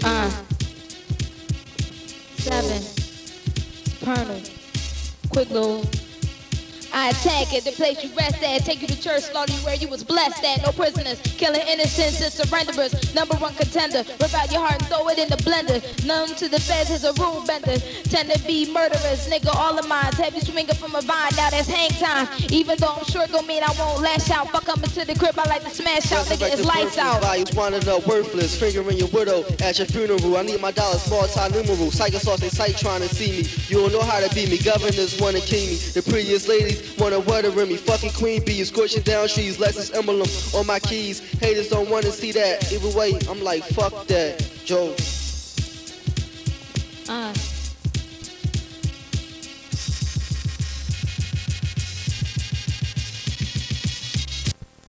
Uh. Seven. Supernal. Quick little. I attack at the place you rest at. Take you to church, slaughter you where you was blessed at. No prisoners, killing innocents and surrenderers. Number one contender. Rip out your heart and throw it in the blender. Numb to the feds is a rule bender. Tend to be murderers, nigga. All of mine. You swinging from a vine. Now that's hang time. Even though I'm sure don't mean I won't lash out. Fuck up into the crib. I like to smash out. Nigga, it's lights out. Values wanted up worthless. Fingering your widow at your funeral. I need my dollars multi-numeral. Psycho sauce, they sight trying to see me. You don't know how to beat me. Governors wanna king me. The prettiest ladies wanna water in me. Fucking queen bee, scorching down trees. Lexus emblem on my keys. Haters don't wanna see that. Either way, I'm like, fuck that. Joe. Uh.